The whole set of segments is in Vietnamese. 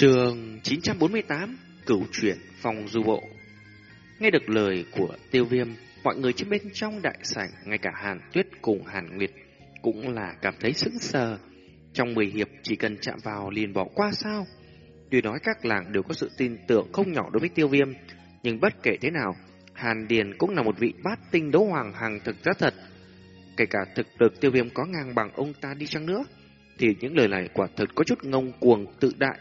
Trường 948 Cửu chuyển phòng du bộ. Nghe được lời của tiêu viêm, Mọi người trên bên trong đại sảnh, Ngay cả Hàn Tuyết cùng Hàn Nguyệt Cũng là cảm thấy sững sờ. Trong 10 hiệp chỉ cần chạm vào liền bỏ qua sao? Tuy nói các làng đều có sự tin tưởng không nhỏ đối với tiêu viêm, Nhưng bất kể thế nào, Hàn Điền cũng là một vị bát tinh đấu hoàng hàng thực rất thật. Kể cả thực lực tiêu viêm có ngang bằng ông ta đi chăng nữa, Thì những lời này quả thật có chút ngông cuồng tự đại.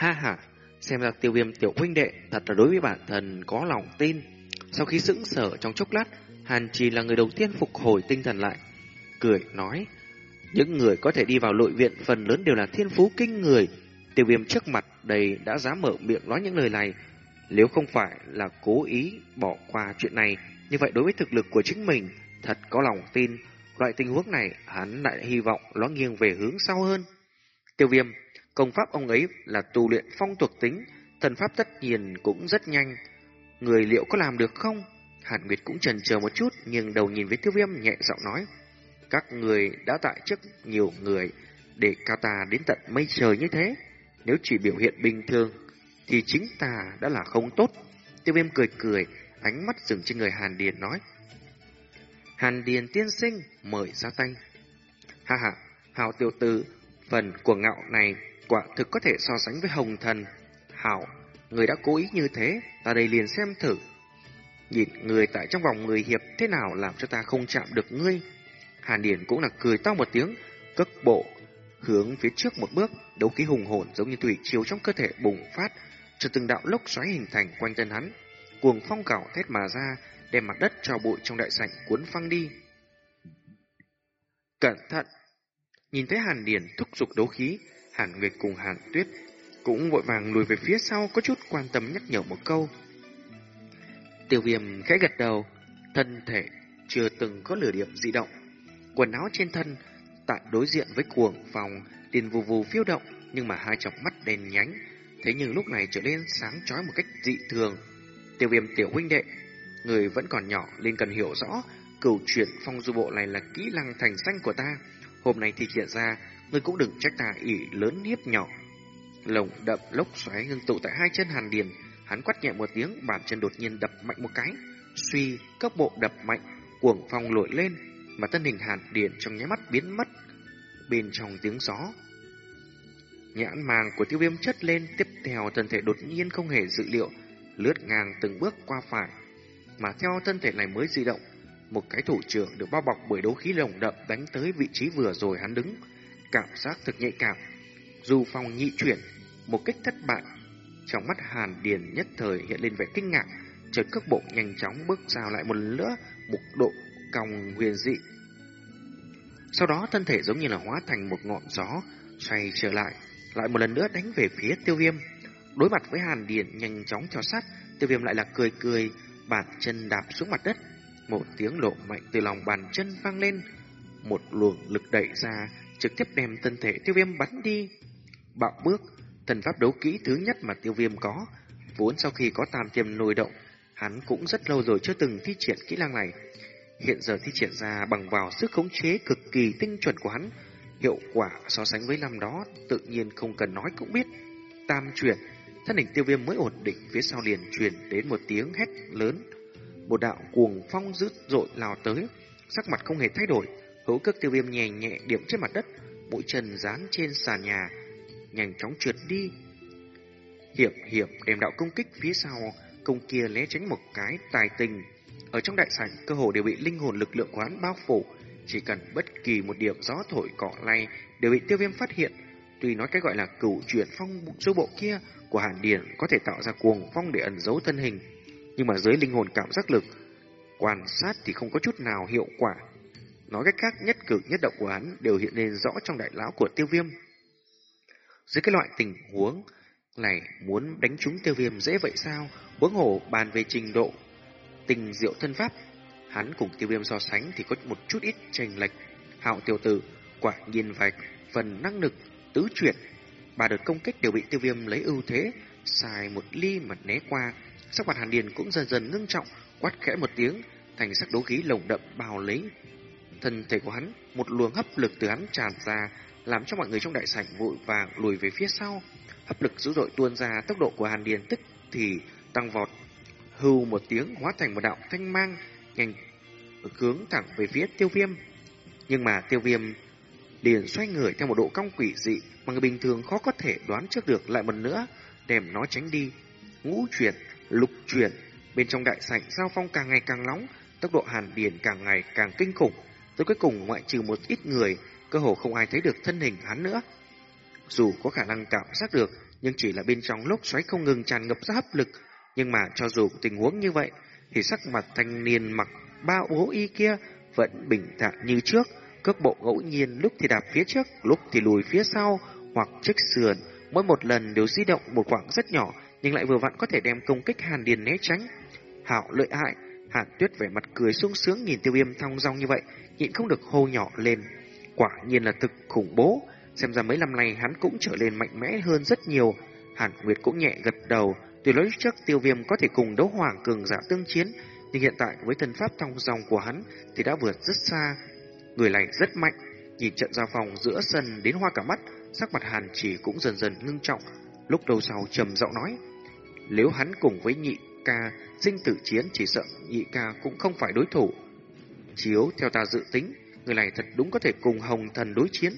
Ha ha, xem ra tiêu viêm tiểu huynh đệ thật là đối với bản thân có lòng tin. Sau khi sững sở trong chốc lát, Hàn Trì là người đầu tiên phục hồi tinh thần lại. Cười nói, những người có thể đi vào nội viện phần lớn đều là thiên phú kinh người. Tiêu viêm trước mặt đây đã dám mở miệng nói những lời này. Nếu không phải là cố ý bỏ qua chuyện này, như vậy đối với thực lực của chính mình, thật có lòng tin. Loại tình huống này, hắn lại hy vọng nó nghiêng về hướng sau hơn. Tiêu viêm Công pháp ông ấy là tu luyện phong thuộc tính, thần pháp tất nhiên cũng rất nhanh. Người liệu có làm được không? Hàn Nguyệt cũng chần chờ một chút, nhưng đầu nhìn với tiêu viêm nhẹ giọng nói. Các người đã tại trước nhiều người để cao ta đến tận mây trời như thế. Nếu chỉ biểu hiện bình thường, thì chính ta đã là không tốt. Tiêu viêm cười cười, ánh mắt dừng trên người Hàn Điền nói. Hàn Điền tiên sinh, mời ra tay. Ha ha, hào tiểu tử, phần của ngạo này quả thực có thể so sánh với hồng thần. Hảo, người đã cố ý như thế, ta đây liền xem thử. Nhìn người tại trong vòng người hiệp thế nào làm cho ta không chạm được ngươi. Hàn Điển cũng là cười to một tiếng, cất bộ, hướng phía trước một bước, đấu khí hùng hồn giống như thủy chiếu trong cơ thể bùng phát, cho từng đạo lốc xoáy hình thành quanh thân hắn. Cuồng phong cảo thét mà ra, đem mặt đất cho bụi trong đại sảnh cuốn phăng đi. Cẩn thận! Nhìn thấy Hàn Điển thúc giục đấu khí, Hàn Nguyệt cùng Hàn Tuyết cũng vội vàng lùi về phía sau có chút quan tâm nhắc nhở một câu. Tiêu viêm khẽ gật đầu, thân thể chưa từng có lửa điểm dị động. Quần áo trên thân tại đối diện với cuồng phòng liền vù vù phiêu động nhưng mà hai chọc mắt đèn nhánh thế nhưng lúc này trở nên sáng chói một cách dị thường. Tiêu viêm tiểu huynh đệ, người vẫn còn nhỏ nên cần hiểu rõ cửu chuyển phong du bộ này là kỹ năng thành danh của ta. Hôm nay thì hiện ra ngươi cũng đừng trách ta ỷ lớn hiếp nhỏ. Lồng đậm lốc xoáy ngưng tụ tại hai chân Hàn Điền, hắn quát nhẹ một tiếng, bàn chân đột nhiên đập mạnh một cái, suy cấp bộ đập mạnh, cuồng phong nổi lên, mà thân hình Hàn Điền trong nháy mắt biến mất bên trong tiếng gió. Nhãn màng của tiêu viêm chất lên, tiếp theo thân thể đột nhiên không hề dự liệu, lướt ngang từng bước qua phải, mà theo thân thể này mới di động, một cái thủ trưởng được bao bọc bởi đấu khí lồng đậm đánh tới vị trí vừa rồi hắn đứng, cảm giác thực nhạy cảm. Dù phong nhị chuyển, một cách thất bại, trong mắt Hàn Điền nhất thời hiện lên vẻ kinh ngạc, chợt cước bộ nhanh chóng bước rào lại một lần nữa, một độ cong huyền dị. Sau đó thân thể giống như là hóa thành một ngọn gió, xoay trở lại, lại một lần nữa đánh về phía tiêu viêm. Đối mặt với Hàn Điền nhanh chóng cho sát, tiêu viêm lại là cười cười, bàn chân đạp xuống mặt đất. Một tiếng lộ mạnh từ lòng bàn chân vang lên, một luồng lực đẩy ra, trực tiếp đem thân thể tiêu viêm bắn đi. Bạo bước, thần pháp đấu kỹ thứ nhất mà tiêu viêm có, vốn sau khi có tam tiềm nồi động, hắn cũng rất lâu rồi chưa từng thi triển kỹ năng này. Hiện giờ thi triển ra bằng vào sức khống chế cực kỳ tinh chuẩn của hắn, hiệu quả so sánh với năm đó tự nhiên không cần nói cũng biết. Tam chuyển, thân hình tiêu viêm mới ổn định phía sau liền truyền đến một tiếng hét lớn. Một đạo cuồng phong dữ dội lao tới, sắc mặt không hề thay đổi, Hữu cước tiêu viêm nhẹ nhẹ điểm trên mặt đất, mũi chân dán trên sàn nhà, nhanh chóng trượt đi. Hiểm hiểm đem đạo công kích phía sau, công kia né tránh một cái tài tình. Ở trong đại sảnh, cơ hồ đều bị linh hồn lực lượng quán bao phủ, chỉ cần bất kỳ một điểm gió thổi cọ lay đều bị tiêu viêm phát hiện. Tuy nói cái gọi là cửu chuyển phong số bộ kia của Hàn Điền có thể tạo ra cuồng phong để ẩn giấu thân hình, nhưng mà dưới linh hồn cảm giác lực, quan sát thì không có chút nào hiệu quả. Nói cách khác, nhất cử nhất động của hắn đều hiện lên rõ trong đại lão của tiêu viêm. Dưới cái loại tình huống này muốn đánh trúng tiêu viêm dễ vậy sao? Huống hồ bàn về trình độ tình diệu thân pháp, hắn cùng tiêu viêm so sánh thì có một chút ít chênh lệch. Hạo tiểu tử quả nhiên vài phần năng lực tứ chuyển, ba đợt công kích đều bị tiêu viêm lấy ưu thế, xài một ly mà né qua. Sắc mặt Hàn Điền cũng dần dần ngưng trọng, quát khẽ một tiếng, thành sắc đấu khí lồng đậm bao lấy Thân thể của hắn, một luồng hấp lực từ hắn tràn ra, làm cho mọi người trong đại sảnh vội vàng lùi về phía sau. Hấp lực dữ dội tuôn ra, tốc độ của Hàn Điền tức thì tăng vọt. Hưu một tiếng hóa thành một đạo thanh mang, nhanh hướng thẳng về phía tiêu viêm. Nhưng mà tiêu viêm liền xoay người theo một độ cong quỷ dị mà người bình thường khó có thể đoán trước được lại một nữa, đem nó tránh đi. Ngũ chuyển, lục chuyển, bên trong đại sảnh giao phong càng ngày càng nóng, tốc độ hàn điền càng ngày càng kinh khủng. Tới cuối cùng ngoại trừ một ít người, cơ hồ không ai thấy được thân hình hắn nữa. Dù có khả năng cảm giác được, nhưng chỉ là bên trong lốc xoáy không ngừng tràn ngập ra hấp lực. Nhưng mà cho dù tình huống như vậy, thì sắc mặt thanh niên mặc ba bố y kia vẫn bình thản như trước, cước bộ ngẫu nhiên lúc thì đạp phía trước, lúc thì lùi phía sau, hoặc trước sườn, mỗi một lần đều di động một khoảng rất nhỏ, nhưng lại vừa vặn có thể đem công kích Hàn Điền né tránh. Hảo lợi hại, Hàn Tuyết vẻ mặt cười sung sướng nhìn Tiêu Viêm thong dong như vậy, nhịn không được hô nhỏ lên. Quả nhiên là thực khủng bố, xem ra mấy năm nay hắn cũng trở lên mạnh mẽ hơn rất nhiều. Hàn Nguyệt cũng nhẹ gật đầu, từ lúc trước Tiêu Viêm có thể cùng đấu hoàng cường giả tương chiến, nhưng hiện tại với thân pháp thong dong của hắn thì đã vượt rất xa. Người này rất mạnh, nhìn trận giao phòng giữa sân đến hoa cả mắt, sắc mặt Hàn chỉ cũng dần dần ngưng trọng. Lúc đầu sau trầm giọng nói, nếu hắn cùng với nhị ca sinh tử chiến chỉ sợ nhị ca cũng không phải đối thủ. Chiếu theo ta dự tính, người này thật đúng có thể cùng hồng thần đối chiến.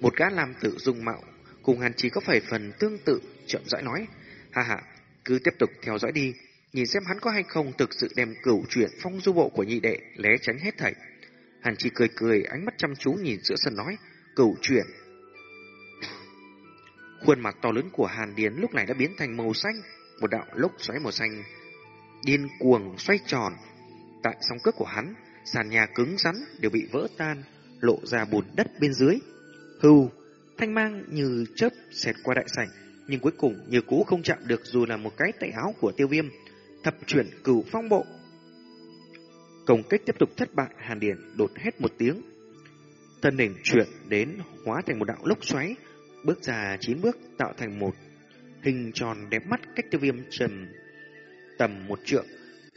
Một gã làm tự dung mạo, cùng hàn chỉ có phải phần tương tự, chậm rãi nói, ha ha, cứ tiếp tục theo dõi đi, nhìn xem hắn có hay không thực sự đem cửu chuyển phong du bộ của nhị đệ lé tránh hết thảy. Hàn chỉ cười cười, ánh mắt chăm chú nhìn giữa sân nói, cửu chuyển. Khuôn mặt to lớn của Hàn Điền lúc này đã biến thành màu xanh, một đạo lốc xoáy màu xanh điên cuồng xoay tròn. Tại song cước của hắn, sàn nhà cứng rắn đều bị vỡ tan, lộ ra bùn đất bên dưới. Hưu, thanh mang như chớp xẹt qua đại sảnh, nhưng cuối cùng như cũ không chạm được dù là một cái tay áo của tiêu viêm. Thập chuyển cửu phong bộ. Công kích tiếp tục thất bại, Hàn Điền đột hết một tiếng. Thân hình chuyển đến hóa thành một đạo lốc xoáy, bước ra chín bước tạo thành một hình tròn đẹp mắt cách tiêu viêm trầm tầm một trượng,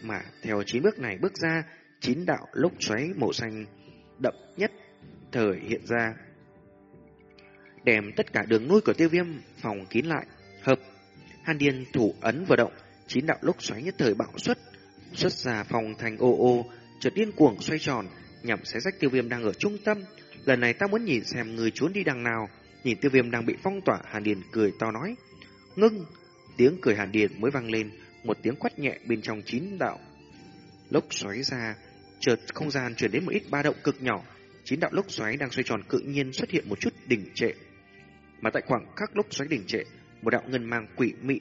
mà theo chín bước này bước ra, chín đạo lốc xoáy màu xanh đậm nhất thời hiện ra. Đem tất cả đường nuôi của tiêu viêm phòng kín lại, hợp. Hàn điền thủ ấn vừa động, chín đạo lốc xoáy nhất thời bạo xuất, xuất ra phòng thành ô ô, chợt điên cuồng xoay tròn, nhằm xé rách tiêu viêm đang ở trung tâm. Lần này ta muốn nhìn xem người trốn đi đằng nào. Nhìn tiêu viêm đang bị phong tỏa, Hàn Điền cười to nói. Ngưng! Tiếng cười Hàn Điền mới vang lên, một tiếng quát nhẹ bên trong chín đạo. Lốc xoáy ra, chợt không gian chuyển đến một ít ba động cực nhỏ. Chín đạo lốc xoáy đang xoay tròn tự nhiên xuất hiện một chút đỉnh trệ. Mà tại khoảng các lốc xoáy đỉnh trệ, một đạo ngân mang quỷ mị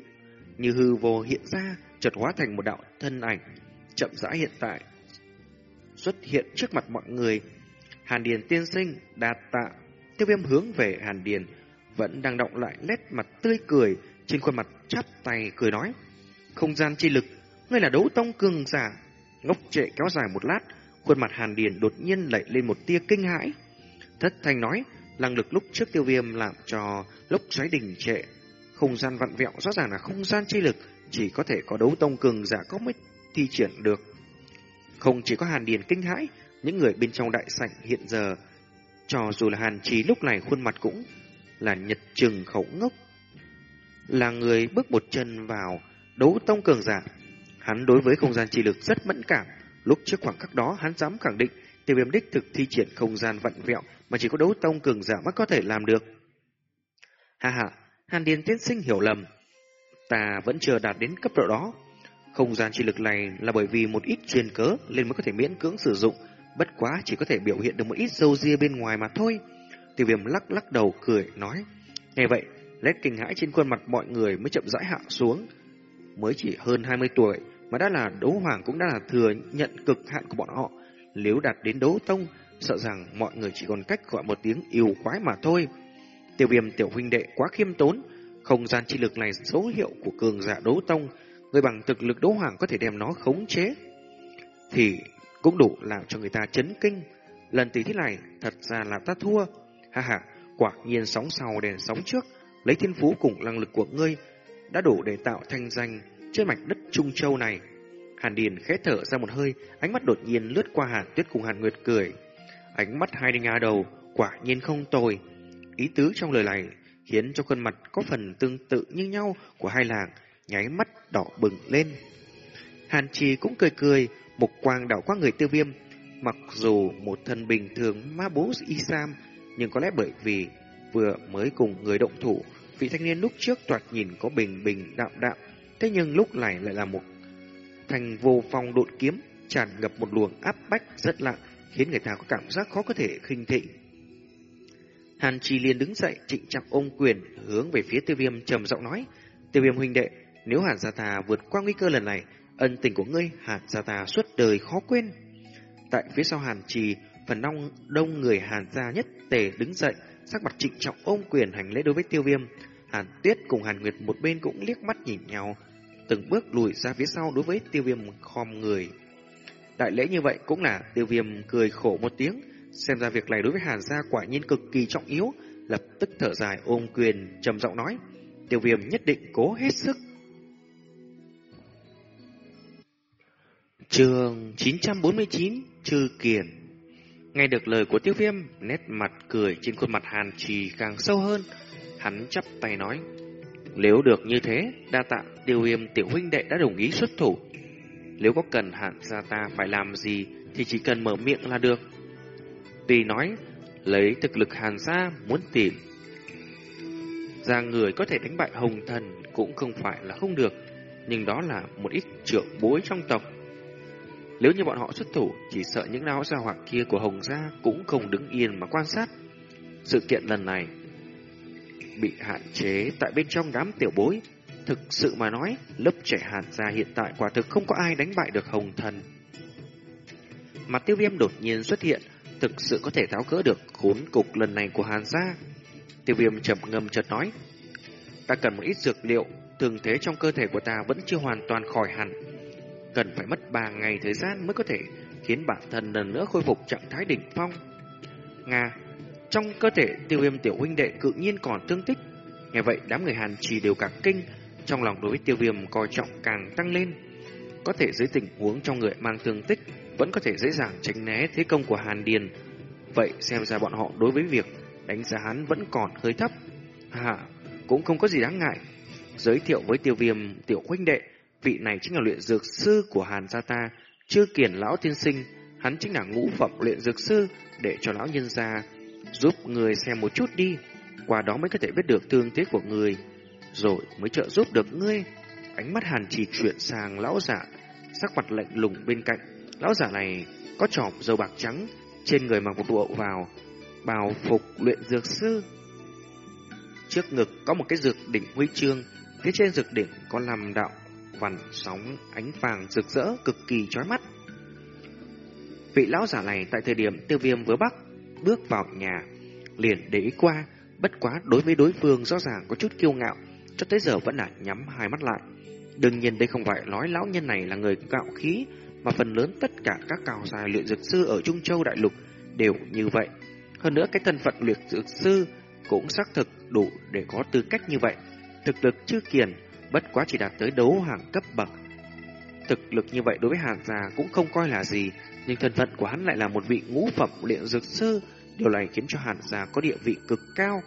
như hư vô hiện ra, chợt hóa thành một đạo thân ảnh chậm rãi hiện tại xuất hiện trước mặt mọi người. Hàn Điền tiên sinh đạt tạ, tiêu viêm hướng về Hàn Điền vẫn đang động lại nét mặt tươi cười trên khuôn mặt chắp tay cười nói không gian chi lực, ngươi là đấu tông cường giả. Ngốc trệ kéo dài một lát, khuôn mặt Hàn Điền đột nhiên lẩy lên một tia kinh hãi. Thất thanh nói, năng lực lúc trước tiêu viêm làm cho lốc xoáy đình trệ. Không gian vặn vẹo rõ ràng là không gian chi lực, chỉ có thể có đấu tông cường giả có mới thi triển được. Không chỉ có Hàn Điền kinh hãi, những người bên trong đại sảnh hiện giờ, cho dù là Hàn Trí lúc này khuôn mặt cũng là nhật trừng khẩu ngốc. Là người bước một chân vào đấu tông cường giả. Hắn đối với không gian chi lực rất mẫn cảm. Lúc trước khoảng khắc đó hắn dám khẳng định tiêu viêm đích thực thi triển không gian vặn vẹo mà chỉ có đấu tông cường giả mới có thể làm được. Ha ha, Hàn Điền tiến sinh hiểu lầm. Ta vẫn chưa đạt đến cấp độ đó. Không gian chi lực này là bởi vì một ít truyền cớ nên mới có thể miễn cưỡng sử dụng, bất quá chỉ có thể biểu hiện được một ít dâu ria bên ngoài mà thôi. Tiêu viêm lắc lắc đầu cười nói. Nghe vậy, nét kinh hãi trên khuôn mặt mọi người mới chậm rãi hạ xuống mới chỉ hơn 20 tuổi mà đã là đấu hoàng cũng đã là thừa nhận cực hạn của bọn họ. Nếu đạt đến đấu tông, sợ rằng mọi người chỉ còn cách gọi một tiếng yêu quái mà thôi. Tiêu viêm tiểu huynh đệ quá khiêm tốn, không gian chi lực này dấu hiệu của cường giả đấu tông, người bằng thực lực đấu hoàng có thể đem nó khống chế. Thì cũng đủ làm cho người ta chấn kinh. Lần tỷ thí này thật ra là ta thua. Ha ha, quả nhiên sóng sau đèn sóng trước, lấy thiên phú cùng năng lực của ngươi đã đủ để tạo thanh danh trên mảnh đất Trung Châu này. Hàn Điền khẽ thở ra một hơi, ánh mắt đột nhiên lướt qua Hàn Tuyết cùng Hàn Nguyệt cười. Ánh mắt hai đinh á đầu, quả nhiên không tồi. Ý tứ trong lời này khiến cho khuôn mặt có phần tương tự như nhau của hai làng, nháy mắt đỏ bừng lên. Hàn Trì cũng cười cười, một quang đảo qua người tiêu viêm. Mặc dù một thân bình thường ma bố y sam, nhưng có lẽ bởi vì vừa mới cùng người động thủ, vị thanh niên lúc trước toạt nhìn có bình bình đạm đạm, thế nhưng lúc này lại là một thành vô phong đột kiếm, tràn ngập một luồng áp bách rất lạ, khiến người ta có cảm giác khó có thể khinh thị. Hàn Chi liền đứng dậy, trịnh trọng ôm quyền, hướng về phía tiêu viêm trầm giọng nói, tiêu viêm huynh đệ, nếu Hàn Gia Ta vượt qua nguy cơ lần này, ân tình của ngươi Hàn Gia Ta suốt đời khó quên. Tại phía sau Hàn Trì, phần đông, đông người Hàn Gia nhất tề đứng dậy, sắc mặt trịnh trọng ôm quyền hành lễ đối với tiêu viêm. Hàn Tuyết cùng Hàn Nguyệt một bên cũng liếc mắt nhìn nhau, từng bước lùi ra phía sau đối với tiêu viêm khom người. Đại lễ như vậy cũng là tiêu viêm cười khổ một tiếng, xem ra việc này đối với Hàn gia quả nhiên cực kỳ trọng yếu, lập tức thở dài ôm quyền trầm giọng nói, tiêu viêm nhất định cố hết sức. Trường 949 Trư Kiền Nghe được lời của tiêu viêm, nét mặt cười trên khuôn mặt Hàn trì càng sâu hơn. Hắn chắp tay nói, nếu được như thế, đa tạ tiêu viêm tiểu huynh đệ đã đồng ý xuất thủ. Nếu có cần hạn gia ta phải làm gì thì chỉ cần mở miệng là được. Tuy nói, lấy thực lực hàn gia muốn tìm ra người có thể đánh bại hồng thần cũng không phải là không được, nhưng đó là một ít trưởng bối trong tộc. Nếu như bọn họ xuất thủ, chỉ sợ những lão gia hỏa kia của hồng gia cũng không đứng yên mà quan sát. Sự kiện lần này bị hạn chế tại bên trong đám tiểu bối. Thực sự mà nói, lớp trẻ hàn gia hiện tại quả thực không có ai đánh bại được hồng thần. Mặt tiêu viêm đột nhiên xuất hiện, thực sự có thể tháo gỡ được khốn cục lần này của hàn gia. Tiêu viêm chậm ngâm chợt nói, ta cần một ít dược liệu, thường thế trong cơ thể của ta vẫn chưa hoàn toàn khỏi hẳn. Cần phải mất 3 ngày thời gian mới có thể khiến bản thân lần nữa khôi phục trạng thái đỉnh phong. Nga, trong cơ thể tiêu viêm tiểu huynh đệ cự nhiên còn thương tích. Nghe vậy đám người Hàn trì đều cả kinh, trong lòng đối với tiêu viêm coi trọng càng tăng lên. Có thể dưới tình huống trong người mang thương tích, vẫn có thể dễ dàng tránh né thế công của Hàn Điền. Vậy xem ra bọn họ đối với việc đánh giá hắn vẫn còn hơi thấp. Hà, cũng không có gì đáng ngại. Giới thiệu với tiêu viêm tiểu huynh đệ, vị này chính là luyện dược sư của Hàn gia ta, chưa kiển lão tiên sinh, hắn chính là ngũ phẩm luyện dược sư để cho lão nhân gia giúp người xem một chút đi, qua đó mới có thể biết được thương thế của người, rồi mới trợ giúp được ngươi. Ánh mắt hàn chỉ chuyển sang lão giả, sắc mặt lạnh lùng bên cạnh. Lão giả này có trọm dầu bạc trắng, trên người mặc một bộ vào, bào phục luyện dược sư. Trước ngực có một cái dược đỉnh huy chương, phía trên dược đỉnh có làm đạo vằn sóng ánh vàng rực rỡ cực kỳ chói mắt. Vị lão giả này tại thời điểm tiêu viêm vừa bắc bước vào nhà, liền để ý qua, bất quá đối với đối phương rõ ràng có chút kiêu ngạo, cho tới giờ vẫn là nhắm hai mắt lại. Đương nhiên đây không phải nói lão nhân này là người cạo khí, mà phần lớn tất cả các cao dài luyện dược sư ở Trung Châu Đại Lục đều như vậy. Hơn nữa cái thân phận luyện dược sư cũng xác thực đủ để có tư cách như vậy. Thực lực chưa kiền, bất quá chỉ đạt tới đấu hàng cấp bậc. Thực lực như vậy đối với Hàn Gia cũng không coi là gì, nhưng thân phận của hắn lại là một vị ngũ phẩm luyện dược sư, điều này khiến cho Hàn Gia có địa vị cực cao.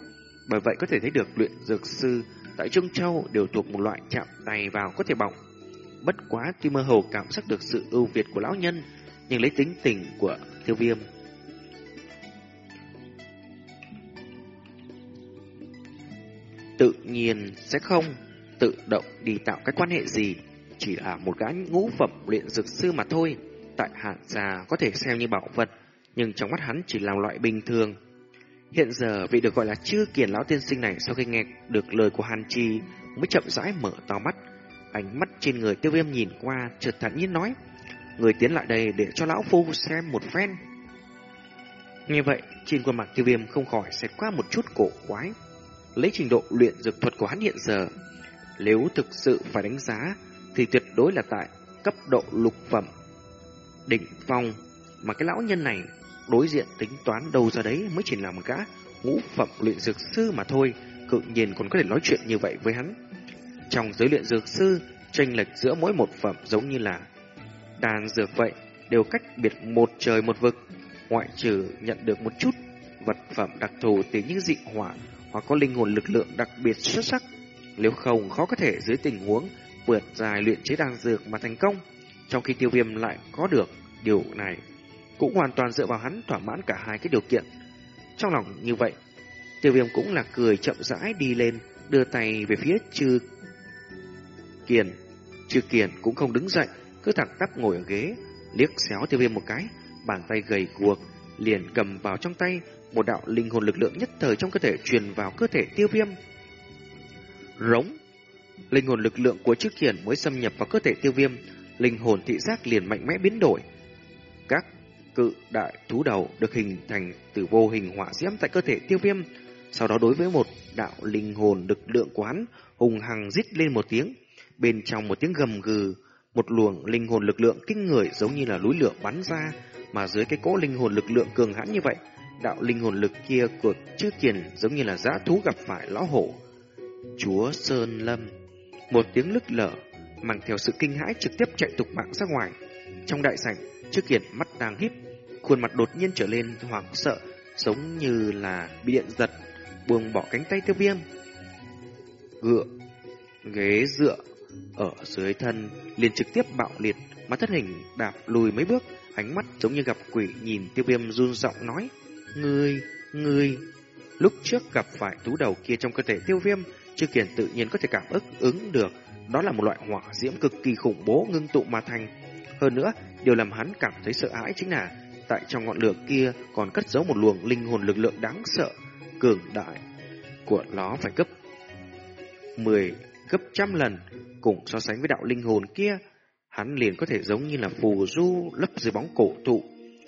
Bởi vậy có thể thấy được luyện dược sư tại Trung Châu đều thuộc một loại chạm tay vào có thể bỏng. Bất quá tuy mơ hồ cảm giác được sự ưu việt của lão nhân, nhưng lấy tính tình của tiêu viêm. Tự nhiên sẽ không tự động đi tạo cái quan hệ gì, chỉ là một gã ngũ phẩm luyện dược sư mà thôi tại hạn gia có thể xem như bảo vật, nhưng trong mắt hắn chỉ là loại bình thường. Hiện giờ vị được gọi là chư kiền lão tiên sinh này sau khi nghe được lời của Hàn Chi mới chậm rãi mở to mắt. Ánh mắt trên người tiêu viêm nhìn qua chợt thản nhiên nói Người tiến lại đây để cho lão phu xem một phen Nghe vậy trên khuôn mặt tiêu viêm không khỏi xẹt qua một chút cổ quái Lấy trình độ luyện dược thuật của hắn hiện giờ Nếu thực sự phải đánh giá thì tuyệt đối là tại cấp độ lục phẩm đỉnh phong mà cái lão nhân này đối diện tính toán đâu ra đấy mới chỉ là một gã ngũ phẩm luyện dược sư mà thôi, cự nhiên còn có thể nói chuyện như vậy với hắn. Trong giới luyện dược sư, tranh lệch giữa mỗi một phẩm giống như là đàn dược vậy, đều cách biệt một trời một vực, ngoại trừ nhận được một chút vật phẩm đặc thù từ những dị hỏa hoặc có linh hồn lực lượng đặc biệt xuất sắc. Nếu không, khó có thể dưới tình huống vượt dài luyện chế đan dược mà thành công, trong khi tiêu viêm lại có được điều này. Cũng hoàn toàn dựa vào hắn thỏa mãn cả hai cái điều kiện. Trong lòng như vậy, tiêu viêm cũng là cười chậm rãi đi lên, đưa tay về phía chư kiền. Chư kiền cũng không đứng dậy, cứ thẳng tắp ngồi ở ghế, liếc xéo tiêu viêm một cái, bàn tay gầy guộc, liền cầm vào trong tay một đạo linh hồn lực lượng nhất thời trong cơ thể truyền vào cơ thể tiêu viêm. Rống Linh hồn lực lượng của chiếc kiền mới xâm nhập vào cơ thể tiêu viêm, linh hồn thị giác liền mạnh mẽ biến đổi. Các cự đại thú đầu được hình thành từ vô hình hỏa diễm tại cơ thể tiêu viêm, sau đó đối với một đạo linh hồn lực lượng quán hùng hằng rít lên một tiếng, bên trong một tiếng gầm gừ, một luồng linh hồn lực lượng kinh người giống như là núi lửa bắn ra, mà dưới cái cỗ linh hồn lực lượng cường hãn như vậy, đạo linh hồn lực kia của chư kiền giống như là dã thú gặp phải lão hổ. Chúa Sơn Lâm, một tiếng lức lở, mang theo sự kinh hãi trực tiếp chạy tục mạng ra ngoài. Trong đại sảnh, trước kiệt mắt đang híp, khuôn mặt đột nhiên trở lên hoảng sợ, giống như là bị điện giật, buông bỏ cánh tay tiêu viêm. Gựa, ghế dựa ở dưới thân liền trực tiếp bạo liệt, mà thất hình đạp lùi mấy bước, ánh mắt giống như gặp quỷ nhìn tiêu viêm run giọng nói. Ngươi, ngươi, lúc trước gặp phải thú đầu kia trong cơ thể tiêu viêm, Chư Kiền tự nhiên có thể cảm ức ứng được, đó là một loại hỏa diễm cực kỳ khủng bố ngưng tụ mà thành. Hơn nữa, điều làm hắn cảm thấy sợ hãi chính là tại trong ngọn lửa kia còn cất giấu một luồng linh hồn lực lượng đáng sợ, cường đại của nó phải gấp 10 gấp trăm lần cùng so sánh với đạo linh hồn kia, hắn liền có thể giống như là phù du lấp dưới bóng cổ thụ,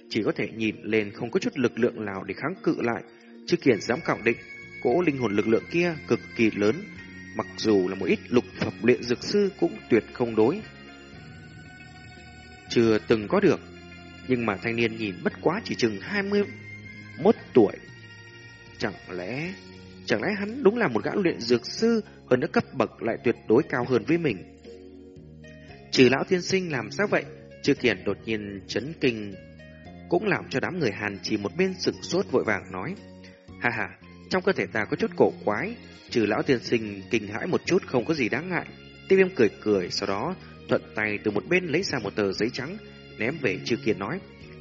chỉ có thể nhìn lên không có chút lực lượng nào để kháng cự lại. Chư Kiền dám khẳng định, cỗ linh hồn lực lượng kia cực kỳ lớn, mặc dù là một ít lục phẩm luyện dược sư cũng tuyệt không đối. Chưa từng có được, nhưng mà thanh niên nhìn bất quá chỉ chừng 21 tuổi. Chẳng lẽ, chẳng lẽ hắn đúng là một gã luyện dược sư, hơn nữa cấp bậc lại tuyệt đối cao hơn với mình. Trừ lão thiên sinh làm sao vậy? Chư Kiền đột nhiên chấn kinh cũng làm cho đám người Hàn chỉ một bên sửng sốt vội vàng nói. Ha ha, trong cơ thể ta có chút cổ quái, trừ lão tiên sinh kinh hãi một chút không có gì đáng ngại. Tiêu viêm cười cười, sau đó thuận tay từ một bên lấy ra một tờ giấy trắng, ném về chư Kiệt nói.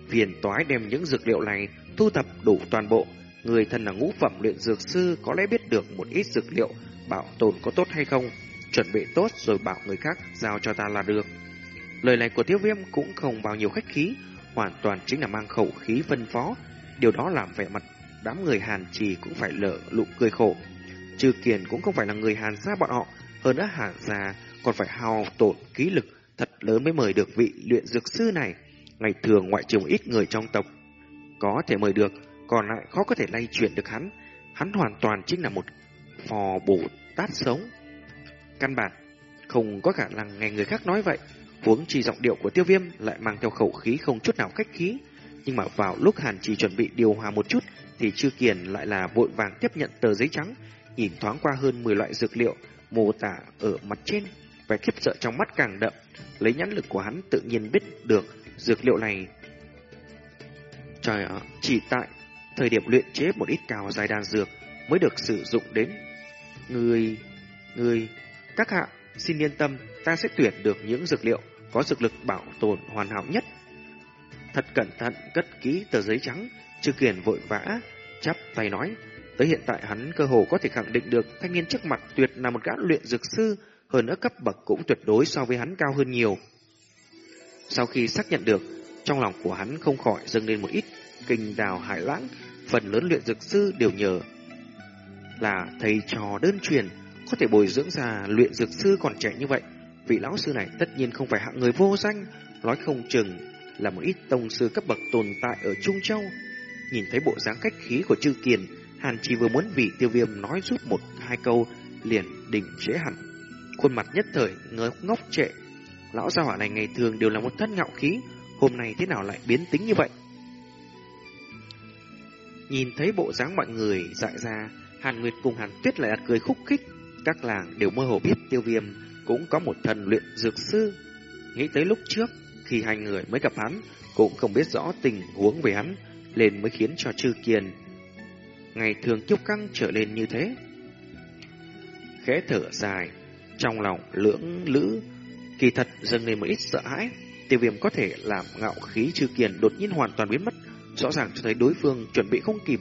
Viền toái đem những dược liệu này thu thập đủ toàn bộ. Người thân là ngũ phẩm luyện dược sư có lẽ biết được một ít dược liệu bảo tồn có tốt hay không. Chuẩn bị tốt rồi bảo người khác giao cho ta là được. Lời này của tiêu viêm cũng không bao nhiêu khách khí, hoàn toàn chính là mang khẩu khí phân phó. Điều đó làm vẻ mặt đám người Hàn Trì cũng phải lỡ lụ cười khổ. Trừ Kiền cũng không phải là người Hàn gia bọn họ, hơn nữa Hàn gia còn phải hao tổn ký lực thật lớn mới mời được vị luyện dược sư này. Ngày thường ngoại trừ ít người trong tộc có thể mời được, còn lại khó có thể lay chuyển được hắn. Hắn hoàn toàn chính là một phò bổ tát sống. Căn bản, không có khả năng nghe người khác nói vậy. Huống chi giọng điệu của tiêu viêm lại mang theo khẩu khí không chút nào khách khí. Nhưng mà vào lúc Hàn Trì chuẩn bị điều hòa một chút, thì Trư Kiền lại là vội vàng tiếp nhận tờ giấy trắng, nhìn thoáng qua hơn 10 loại dược liệu mô tả ở mặt trên, vẻ khiếp sợ trong mắt càng đậm, lấy nhãn lực của hắn tự nhiên biết được dược liệu này. Trời ạ, chỉ tại thời điểm luyện chế một ít cao dài đan dược mới được sử dụng đến. Người, người, các hạ, xin yên tâm, ta sẽ tuyển được những dược liệu có dược lực bảo tồn hoàn hảo nhất. Thật cẩn thận cất kỹ tờ giấy trắng, Trư Kiền vội vã, chắp tay nói. Tới hiện tại hắn cơ hồ có thể khẳng định được thanh niên trước mặt tuyệt là một gã luyện dược sư, hơn nữa cấp bậc cũng tuyệt đối so với hắn cao hơn nhiều. Sau khi xác nhận được, trong lòng của hắn không khỏi dâng lên một ít kinh đào hải lãng, phần lớn luyện dược sư đều nhờ là thầy trò đơn truyền, có thể bồi dưỡng ra luyện dược sư còn trẻ như vậy. Vị lão sư này tất nhiên không phải hạng người vô danh, nói không chừng là một ít tông sư cấp bậc tồn tại ở Trung Châu. Nhìn thấy bộ dáng cách khí của Trư Kiền, Hàn chỉ vừa muốn vì tiêu viêm nói giúp một hai câu, liền đình chế hẳn. Khuôn mặt nhất thời ngớ ngốc trệ. Lão gia hỏa này ngày thường đều là một thân ngạo khí, hôm nay thế nào lại biến tính như vậy? Nhìn thấy bộ dáng mọi người dại ra, Hàn Nguyệt cùng Hàn Tuyết lại đặt cười khúc khích. Các làng đều mơ hồ biết tiêu viêm cũng có một thần luyện dược sư. Nghĩ tới lúc trước, khi hai người mới gặp hắn, cũng không biết rõ tình huống về hắn, lên mới khiến cho Trư Kiền ngày thường kiêu căng trở lên như thế. Khẽ thở dài, trong lòng lưỡng lữ, kỳ thật dâng lên một ít sợ hãi, tiêu viêm có thể làm ngạo khí Trư Kiền đột nhiên hoàn toàn biến mất, rõ ràng cho thấy đối phương chuẩn bị không kịp,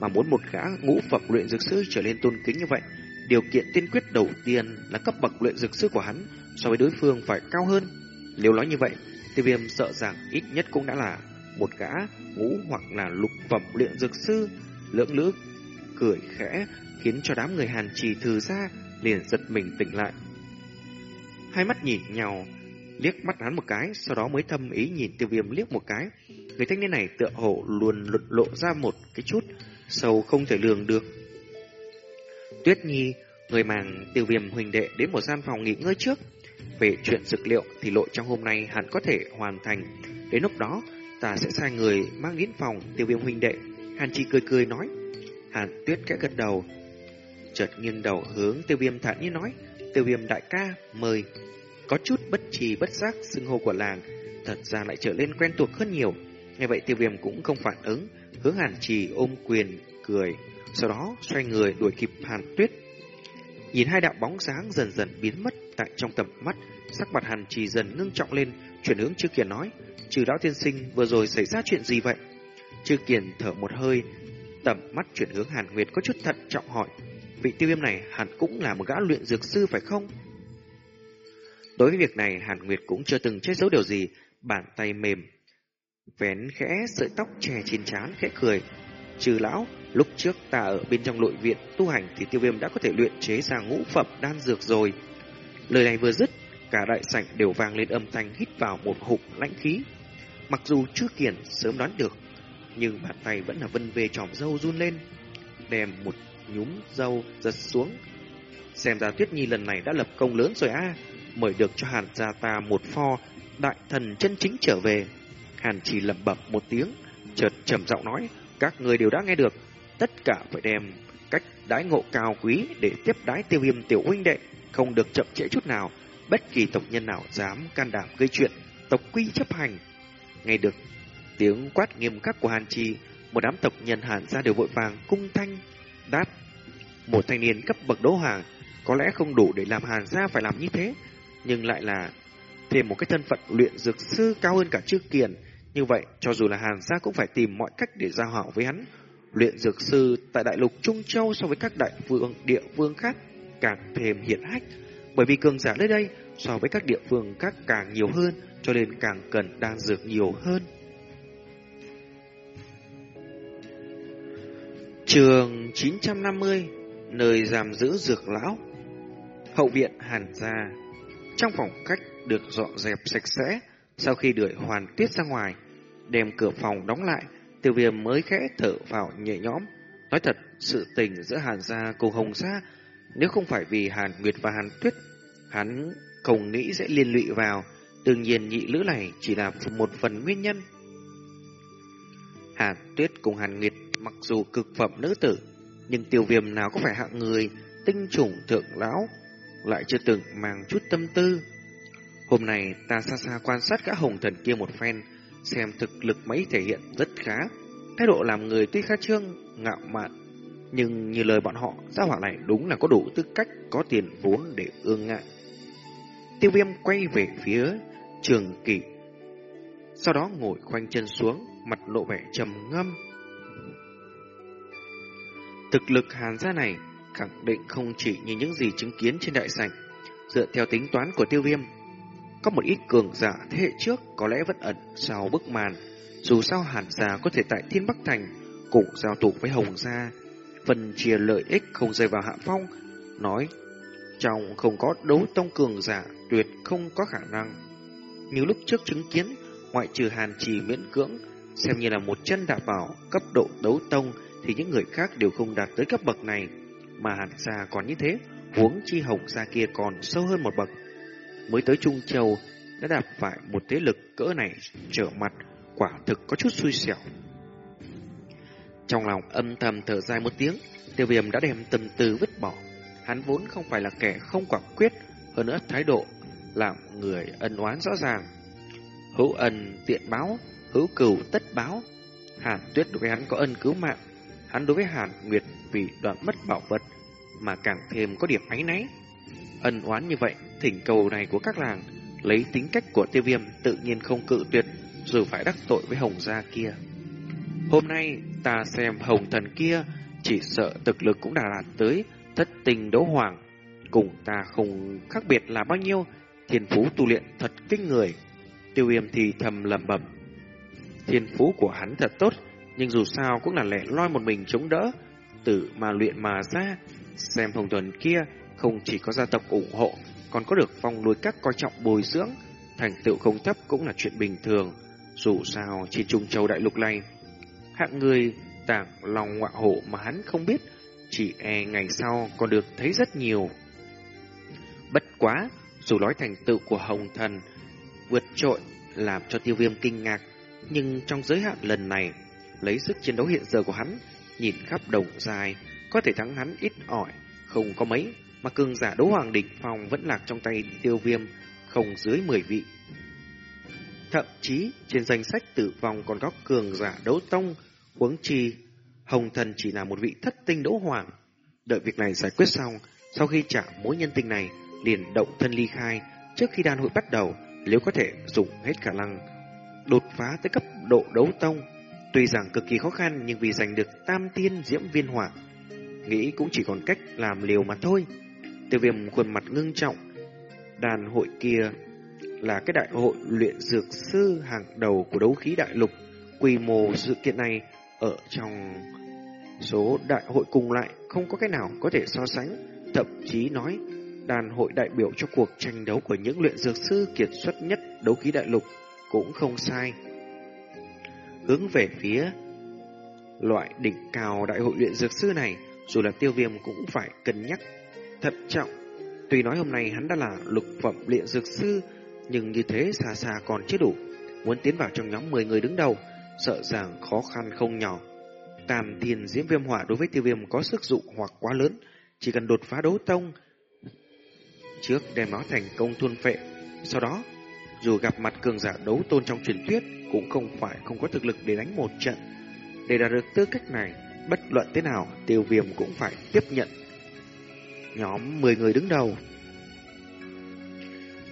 mà muốn một gã ngũ phẩm luyện dược sư trở lên tôn kính như vậy. Điều kiện tiên quyết đầu tiên là cấp bậc luyện dược sư của hắn so với đối phương phải cao hơn. Nếu nói như vậy, tiêu viêm sợ rằng ít nhất cũng đã là một gã ngũ hoặc là lục phẩm luyện dược sư, lưỡng lưỡng cười khẽ khiến cho đám người hàn trì thư ra liền giật mình tỉnh lại. Hai mắt nhìn nhau, liếc mắt hắn một cái, sau đó mới thâm ý nhìn tiêu viêm liếc một cái. Người thanh niên này tựa hồ luôn lụt lộ ra một cái chút, sâu không thể lường được. Tuyết Nhi, người màng tiêu viêm huỳnh đệ đến một gian phòng nghỉ ngơi trước. Về chuyện dược liệu thì lộ trong hôm nay hẳn có thể hoàn thành. Đến lúc đó, ta sẽ sai người mang đến phòng tiêu viêm huynh đệ. Hàn Chi cười cười nói. Hàn Tuyết kẽ gật đầu. Chợt nghiêng đầu hướng tiêu viêm thản nhiên nói. Tiêu viêm đại ca, mời. Có chút bất trì bất giác xưng hô của làng, thật ra lại trở lên quen thuộc hơn nhiều. Nghe vậy tiêu viêm cũng không phản ứng, hướng Hàn Trì ôm quyền, cười. Sau đó xoay người đuổi kịp Hàn Tuyết. Nhìn hai đạo bóng sáng dần dần biến mất tại trong tầm mắt, sắc mặt Hàn Trì dần ngưng trọng lên, chuyển hướng trước kia nói, trừ lão tiên sinh vừa rồi xảy ra chuyện gì vậy? Trư Kiền thở một hơi, tầm mắt chuyển hướng Hàn Nguyệt có chút thận trọng hỏi, vị tiêu viêm này hẳn cũng là một gã luyện dược sư phải không? Đối với việc này Hàn Nguyệt cũng chưa từng che giấu điều gì, bàn tay mềm, vén khẽ sợi tóc che trên trán khẽ cười. Trừ lão, lúc trước ta ở bên trong nội viện tu hành thì tiêu viêm đã có thể luyện chế ra ngũ phẩm đan dược rồi. Lời này vừa dứt, cả đại sảnh đều vang lên âm thanh hít vào một hụt lãnh khí. Mặc dù chưa kiển sớm đoán được, nhưng bàn tay vẫn là vân về tròm dâu run lên, đem một nhúm dâu giật xuống. Xem ra Tuyết Nhi lần này đã lập công lớn rồi a, mời được cho Hàn gia ta một pho đại thần chân chính trở về. Hàn chỉ lẩm bẩm một tiếng, chợt trầm giọng nói, các người đều đã nghe được, tất cả phải đem cách đái ngộ cao quý để tiếp đái tiêu viêm tiểu huynh đệ, không được chậm trễ chút nào, bất kỳ tộc nhân nào dám can đảm gây chuyện, tộc quy chấp hành. Nghe được tiếng quát nghiêm khắc của Hàn Trì, một đám tộc nhân Hàn gia đều vội vàng cung thanh đáp. Một thanh niên cấp bậc đấu hoàng có lẽ không đủ để làm Hàn gia phải làm như thế, nhưng lại là thêm một cái thân phận luyện dược sư cao hơn cả Trư Kiền, như vậy cho dù là Hàn gia cũng phải tìm mọi cách để giao hảo với hắn. Luyện dược sư tại đại lục Trung Châu so với các đại vương địa phương khác càng thêm hiển hách, bởi vì cường giả nơi đây so với các địa phương khác càng nhiều hơn, cho nên càng cần đan dược nhiều hơn. Trường 950, nơi giam giữ dược lão. Hậu viện Hàn gia. Trong phòng khách được dọn dẹp sạch sẽ, sau khi đuổi Hoàn Tuyết ra ngoài, đem cửa phòng đóng lại, Tiêu Viêm mới khẽ thở vào nhẹ nhõm. Nói thật, sự tình giữa Hàn gia cùng Hồng gia, nếu không phải vì Hàn Nguyệt và Hàn Tuyết, hắn không nghĩ sẽ liên lụy vào. Đương nhiên nhị lữ này chỉ là một phần nguyên nhân. Hàn Tuyết cùng Hàn Nguyệt mặc dù cực phẩm nữ tử, nhưng tiêu viêm nào có phải hạng người tinh chủng thượng lão, lại chưa từng mang chút tâm tư. Hôm nay ta xa xa quan sát các hồng thần kia một phen, xem thực lực mấy thể hiện rất khá. Thái độ làm người tuy khá trương, ngạo mạn, nhưng như lời bọn họ, gia hỏa này đúng là có đủ tư cách có tiền vốn để ương ngạn Tiêu viêm quay về phía trường kỷ, sau đó ngồi khoanh chân xuống, mặt lộ vẻ trầm ngâm. Thực lực hàn gia này khẳng định không chỉ như những gì chứng kiến trên đại sảnh. Dựa theo tính toán của tiêu viêm, có một ít cường giả thế hệ trước có lẽ vẫn ẩn sau bức màn. Dù sao hàn gia có thể tại Thiên Bắc Thành cùng giao thủ với Hồng gia, phần chia lợi ích không rơi vào hạ phong, nói trong không có đấu tông cường giả tuyệt không có khả năng. Như lúc trước chứng kiến, ngoại trừ hàn trì miễn cưỡng, xem như là một chân đạp vào cấp độ đấu tông thì những người khác đều không đạt tới cấp bậc này, mà hàn gia còn như thế, huống chi hồng gia kia còn sâu hơn một bậc. Mới tới Trung Châu đã đạp phải một thế lực cỡ này trở mặt, quả thực có chút xui xẻo. Trong lòng âm thầm thở dài một tiếng, tiêu viêm đã đem tâm tư vứt bỏ. Hắn vốn không phải là kẻ không quả quyết, hơn nữa thái độ làm người ân oán rõ ràng. Hữu ân tiện báo, hữu cửu tất báo. Hàn Tuyết đối với hắn có ân cứu mạng, hắn đối với Hàn Nguyệt vì đoạn mất bảo vật mà càng thêm có điểm áy náy. Ân oán như vậy, thỉnh cầu này của các làng lấy tính cách của tiêu viêm tự nhiên không cự tuyệt dù phải đắc tội với hồng gia kia. Hôm nay ta xem hồng thần kia chỉ sợ thực lực cũng đã đạt tới thất tình đấu hoàng. Cùng ta không khác biệt là bao nhiêu, thiên phú tu luyện thật kinh người. Tiêu viêm thì thầm lẩm bẩm. Thiên phú của hắn thật tốt, nhưng dù sao cũng là lẻ loi một mình chống đỡ, tự mà luyện mà ra. Xem hồng tuần kia không chỉ có gia tộc ủng hộ, còn có được phong nuôi các coi trọng bồi dưỡng, thành tựu không thấp cũng là chuyện bình thường. Dù sao, chỉ Trung Châu Đại Lục này, hạng người tảng lòng ngoại hộ mà hắn không biết, chỉ e ngày sau còn được thấy rất nhiều. Bất quá, dù nói thành tựu của Hồng Thần vượt trội làm cho tiêu viêm kinh ngạc, nhưng trong giới hạn lần này, lấy sức chiến đấu hiện giờ của hắn, nhìn khắp đồng dài, có thể thắng hắn ít ỏi, không có mấy, mà cường giả đấu hoàng đỉnh phòng vẫn lạc trong tay tiêu viêm, không dưới 10 vị. Thậm chí, trên danh sách tử vong còn có cường giả đấu tông, huống chi, hồng thần chỉ là một vị thất tinh đấu hoàng. Đợi việc này giải quyết xong, sau khi trả mối nhân tình này, liền động thân ly khai, trước khi đàn hội bắt đầu, nếu có thể dùng hết khả năng đột phá tới cấp độ đấu tông. Tuy rằng cực kỳ khó khăn nhưng vì giành được tam tiên diễm viên hỏa, nghĩ cũng chỉ còn cách làm liều mà thôi. Tiêu viêm khuôn mặt ngưng trọng, đàn hội kia là cái đại hội luyện dược sư hàng đầu của đấu khí đại lục. Quy mô sự kiện này ở trong số đại hội cùng lại không có cái nào có thể so sánh, thậm chí nói đàn hội đại biểu cho cuộc tranh đấu của những luyện dược sư kiệt xuất nhất đấu khí đại lục cũng không sai. Hướng về phía loại đỉnh cao đại hội luyện dược sư này, dù là tiêu viêm cũng phải cân nhắc thận trọng. Tuy nói hôm nay hắn đã là lục phẩm luyện dược sư, nhưng như thế xa xa còn chưa đủ. Muốn tiến vào trong nhóm 10 người đứng đầu, sợ rằng khó khăn không nhỏ. Tam thiền diễm viêm hỏa đối với tiêu viêm có sức dụng hoặc quá lớn, chỉ cần đột phá đấu tông, trước đem nó thành công thôn phệ. Sau đó, dù gặp mặt cường giả đấu tôn trong truyền thuyết, cũng không phải không có thực lực để đánh một trận. Để đạt được tư cách này, bất luận thế nào, tiêu viêm cũng phải tiếp nhận. Nhóm 10 người đứng đầu.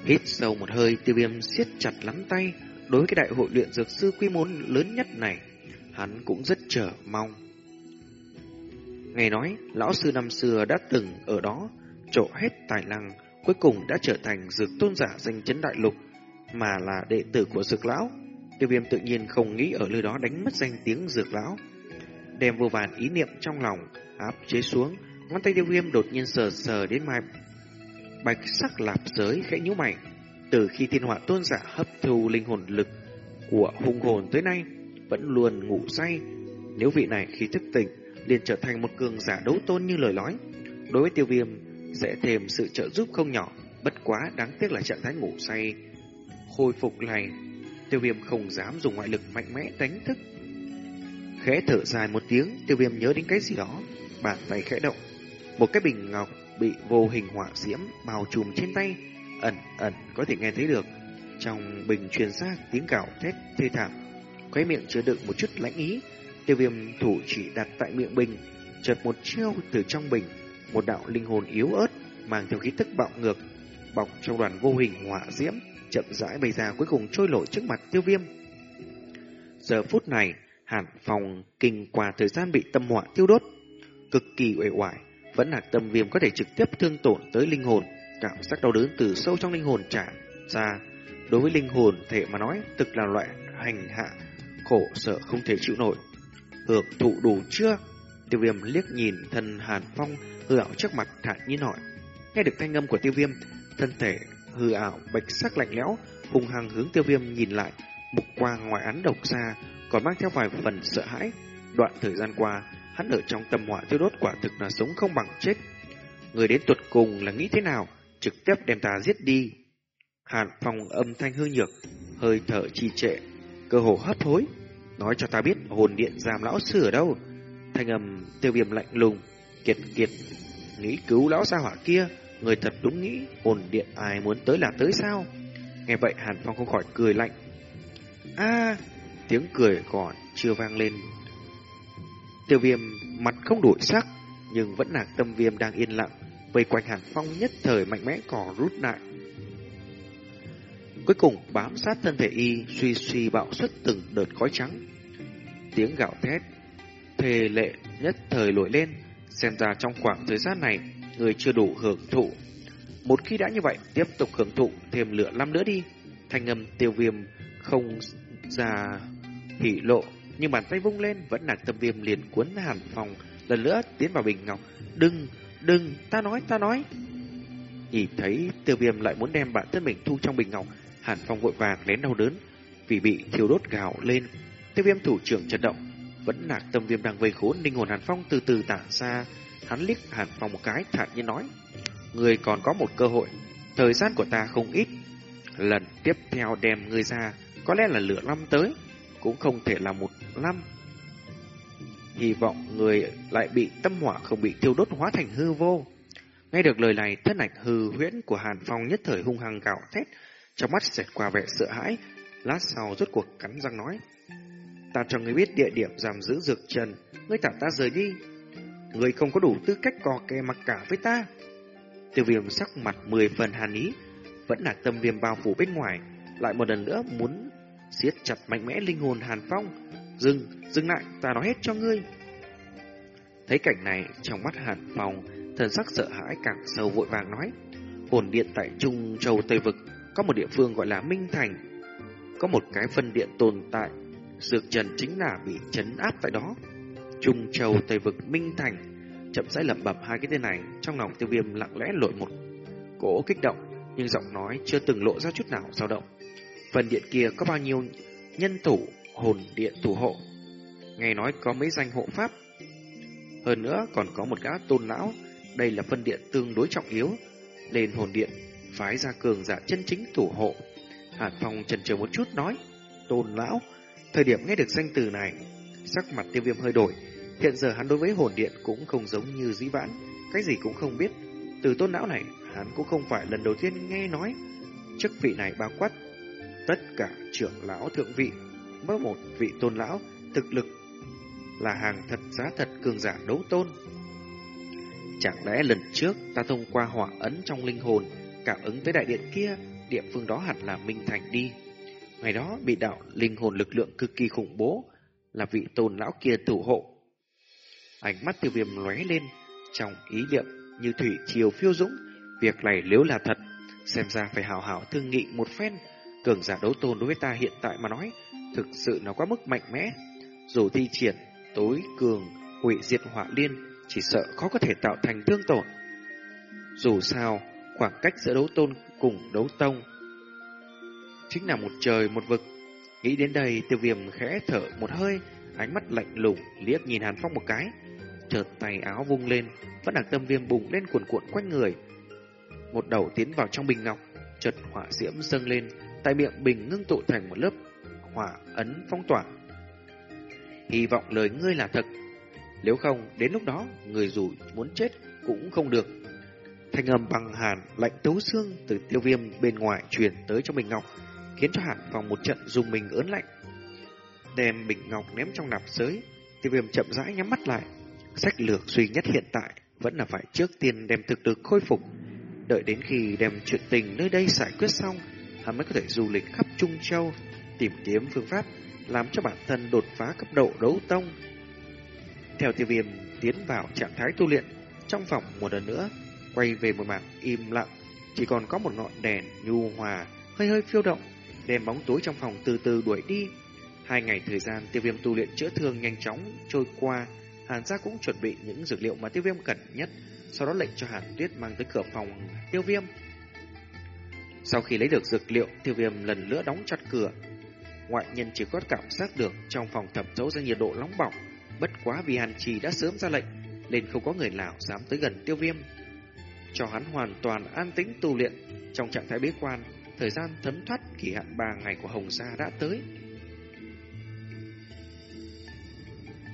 Hít sâu một hơi, tiêu viêm siết chặt lắm tay. Đối với cái đại hội luyện dược sư quy mô lớn nhất này, hắn cũng rất chờ mong. Nghe nói, lão sư năm xưa đã từng ở đó, trổ hết tài năng, cuối cùng đã trở thành dược tôn giả danh chấn đại lục, mà là đệ tử của dược lão. Tiêu viêm tự nhiên không nghĩ ở nơi đó đánh mất danh tiếng dược lão. Đem vô vàn ý niệm trong lòng, áp chế xuống, ngón tay tiêu viêm đột nhiên sờ sờ đến mai bạch sắc lạp giới khẽ nhíu mày. Từ khi thiên họa tôn giả hấp thu linh hồn lực của hung hồn tới nay, vẫn luôn ngủ say. Nếu vị này khi thức tỉnh, liền trở thành một cường giả đấu tôn như lời nói. Đối với tiêu viêm, sẽ thêm sự trợ giúp không nhỏ, bất quá đáng tiếc là trạng thái ngủ say. hồi phục này, tiêu viêm không dám dùng ngoại lực mạnh mẽ đánh thức. Khẽ thở dài một tiếng, tiêu viêm nhớ đến cái gì đó, bàn tay khẽ động. Một cái bình ngọc bị vô hình hỏa diễm bao trùm trên tay, ẩn ẩn có thể nghe thấy được. Trong bình truyền ra tiếng gào thét thê thảm, khóe miệng chứa đựng một chút lãnh ý. Tiêu viêm thủ chỉ đặt tại miệng bình, chợt một chiêu từ trong bình một đạo linh hồn yếu ớt, mang theo khí tức bạo ngược, bọc trong đoàn vô hình hỏa diễm, chậm rãi bay ra cuối cùng trôi nổi trước mặt tiêu viêm. Giờ phút này, hàn phòng kinh qua thời gian bị tâm hỏa tiêu đốt, cực kỳ uể oải, vẫn là tâm viêm có thể trực tiếp thương tổn tới linh hồn. Cảm giác đau đớn từ sâu trong linh hồn trả ra. Đối với linh hồn thể mà nói thực là loại hành hạ, khổ sở không thể chịu nổi. Hưởng thụ đủ chưa? Tiêu viêm liếc nhìn thân hàn phong hư ảo trước mặt thản nhiên hỏi. Nghe được thanh âm của tiêu viêm, thân thể hư ảo bạch sắc lạnh lẽo, hùng hăng hướng tiêu viêm nhìn lại, mục quang ngoài án độc ra, còn mang theo vài phần sợ hãi. Đoạn thời gian qua, hắn ở trong tâm họa tiêu đốt quả thực là sống không bằng chết. Người đến tuột cùng là nghĩ thế nào, trực tiếp đem ta giết đi. Hàn phong âm thanh hư nhược, hơi thở trì trệ, cơ hồ hấp hối. Nói cho ta biết hồn điện giam lão sư ở đâu. Thanh âm tiêu viêm lạnh lùng, Kiệt kiệt, nghĩ cứu lão gia hỏa kia, người thật đúng nghĩ, hồn điện ai muốn tới là tới sao? Nghe vậy Hàn Phong không khỏi cười lạnh, a tiếng cười còn chưa vang lên. Tiêu viêm mặt không đổi sắc, nhưng vẫn là tâm viêm đang yên lặng, vây quanh hàn phong nhất thời mạnh mẽ cỏ rút lại. Cuối cùng bám sát thân thể y suy suy bạo xuất từng đợt khói trắng. Tiếng gạo thét, thề lệ nhất thời nổi lên, xem ra trong khoảng thời gian này, người chưa đủ hưởng thụ. Một khi đã như vậy, tiếp tục hưởng thụ thêm lửa năm nữa đi. Thanh âm tiêu viêm không ra hỉ lộ, nhưng bàn tay vung lên vẫn là tâm viêm liền cuốn hàn phòng lần nữa tiến vào bình ngọc. Đừng, đừng, ta nói, ta nói. Nhìn thấy tiêu viêm lại muốn đem bản thân mình thu trong bình ngọc, hàn phong vội vàng lén đau đớn, vì bị thiêu đốt gạo lên. Tiêu viêm thủ trưởng chấn động, vẫn là tâm viêm đang vây khốn linh hồn hàn phong từ từ tản ra. Hắn liếc hàn phong một cái thản nhiên nói, người còn có một cơ hội, thời gian của ta không ít. Lần tiếp theo đem ngươi ra, có lẽ là lửa năm tới, cũng không thể là một năm hy vọng người lại bị tâm hỏa không bị thiêu đốt hóa thành hư vô. Nghe được lời này, thân ảnh hư huyễn của Hàn Phong nhất thời hung hăng gào thét, trong mắt xẹt qua vẻ sợ hãi, lát sau rốt cuộc cắn răng nói. Ta cho người biết địa điểm giam giữ dược trần, ngươi thả ta rời đi. Ngươi không có đủ tư cách cò kè mặc cả với ta. Tiêu viêm sắc mặt mười phần hàn ý, vẫn là tâm viêm bao phủ bên ngoài, lại một lần nữa muốn siết chặt mạnh mẽ linh hồn Hàn Phong, Dừng, dừng lại, ta nói hết cho ngươi. Thấy cảnh này, trong mắt hàn Phong thần sắc sợ hãi càng sâu vội vàng nói. Hồn điện tại Trung Châu Tây Vực có một địa phương gọi là Minh Thành. Có một cái phân điện tồn tại, dược trần chính là bị chấn áp tại đó. Trung Châu Tây Vực Minh Thành, chậm rãi lẩm bẩm hai cái tên này, trong lòng tiêu viêm lặng lẽ lội một cỗ kích động, nhưng giọng nói chưa từng lộ ra chút nào dao động. Phần điện kia có bao nhiêu nhân thủ hồn điện thủ hộ. Nghe nói có mấy danh hộ pháp. Hơn nữa còn có một gã tôn lão, đây là phân điện tương đối trọng yếu. Lên hồn điện, phái ra cường giả chân chính thủ hộ. Hàn Phong chần chờ một chút nói, tôn lão. Thời điểm nghe được danh từ này, sắc mặt tiêu viêm hơi đổi. Hiện giờ hắn đối với hồn điện cũng không giống như dĩ vãng, cái gì cũng không biết. Từ tôn lão này, hắn cũng không phải lần đầu tiên nghe nói. Chức vị này bao quát tất cả trưởng lão thượng vị mới một vị tôn lão, thực lực là hàng thật giá thật cường giả đấu tôn. Chẳng lẽ lần trước ta thông qua hỏa ấn trong linh hồn cảm ứng tới đại điện kia, địa phương đó hẳn là Minh Thành đi. Ngày đó bị đạo linh hồn lực lượng cực kỳ khủng bố, là vị tôn lão kia thủ hộ. Ánh mắt tiêu viêm lóe lên, trong ý niệm như thủy chiều phiêu dũng, việc này nếu là thật, xem ra phải hào hảo thương nghị một phen. Cường giả đấu tôn đối với ta hiện tại mà nói, thực sự nó quá mức mạnh mẽ. Dù thi triển tối cường hủy diệt hỏa liên, chỉ sợ khó có thể tạo thành thương tổn. Dù sao, khoảng cách giữa đấu tôn cùng đấu tông chính là một trời một vực. Nghĩ đến đây, tiêu viêm khẽ thở một hơi, ánh mắt lạnh lùng liếc nhìn Hàn Phong một cái. Chợt tay áo vung lên, vẫn đặc tâm viêm bùng lên cuộn cuộn quanh người. Một đầu tiến vào trong bình ngọc, chợt hỏa diễm dâng lên, tại miệng bình ngưng tụ thành một lớp hỏa ấn phong tỏa. Hy vọng lời ngươi là thật, nếu không đến lúc đó người dù muốn chết cũng không được. Thanh âm bằng hàn lạnh tấu xương từ tiêu viêm bên ngoài truyền tới cho Bình Ngọc, khiến cho hàn phòng một trận dùng mình ớn lạnh. Đem Bình Ngọc ném trong nạp giới. tiêu viêm chậm rãi nhắm mắt lại. Sách lược duy nhất hiện tại vẫn là phải trước tiên đem thực lực khôi phục. Đợi đến khi đem chuyện tình nơi đây giải quyết xong, hắn mới có thể du lịch khắp Trung Châu, tìm kiếm phương pháp làm cho bản thân đột phá cấp độ đấu tông. Theo tiêu viêm tiến vào trạng thái tu luyện, trong phòng một lần nữa, quay về một màn im lặng, chỉ còn có một ngọn đèn nhu hòa, hơi hơi phiêu động, đem bóng tối trong phòng từ từ đuổi đi. Hai ngày thời gian tiêu viêm tu luyện chữa thương nhanh chóng trôi qua, Hàn gia cũng chuẩn bị những dược liệu mà tiêu viêm cần nhất, sau đó lệnh cho Hàn Tuyết mang tới cửa phòng tiêu viêm. Sau khi lấy được dược liệu, tiêu viêm lần nữa đóng chặt cửa, Ngoại nhân chỉ có cảm giác được trong phòng thẩm thấu ra nhiệt độ nóng bỏng. Bất quá vì Hàn Trì đã sớm ra lệnh, nên không có người nào dám tới gần tiêu viêm. Cho hắn hoàn toàn an tĩnh tu luyện. Trong trạng thái bế quan, thời gian thấm thoát kỳ hạn 3 ngày của Hồng Gia đã tới.